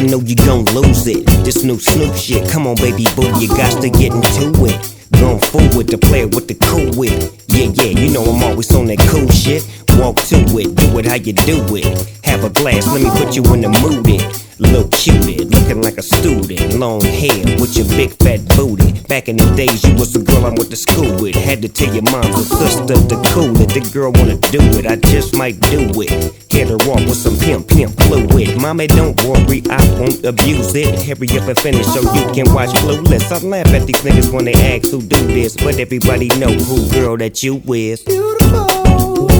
I know you gon' lose it. This new Snoop shit, come on, baby boo, you got to get into it. Gone full with the player, with the cool wit. Yeah, yeah, you know I'm always on that cool shit. Walk to it, do it how you do it. Have a glass, let me put you in the mood. It. Little cutie, looking like a student. Long hair with your big fat booty. Back in the days, you was the girl I went to school with. Had to tell your mom and sister to cool it. The girl wanna do it, I just might do it. Hit her off with some pimp, pimp fluid. Mommy, don't worry, I won't abuse it. Hurry up and finish so you can watch Clueless. I laugh at these niggas when they ask who do this, but everybody know who girl that you is. Beautiful.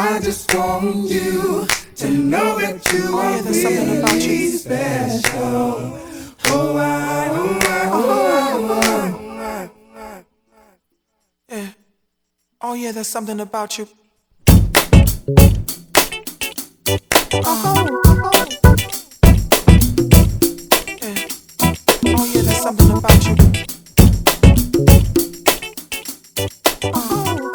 I just want you to know that you are really something about you. special. Oh, oh, I, oh, I, oh, I, oh, I. Yeah. Oh, yeah, there's something about you. Uh-huh. Oh. yeah, there's something about you. Oh.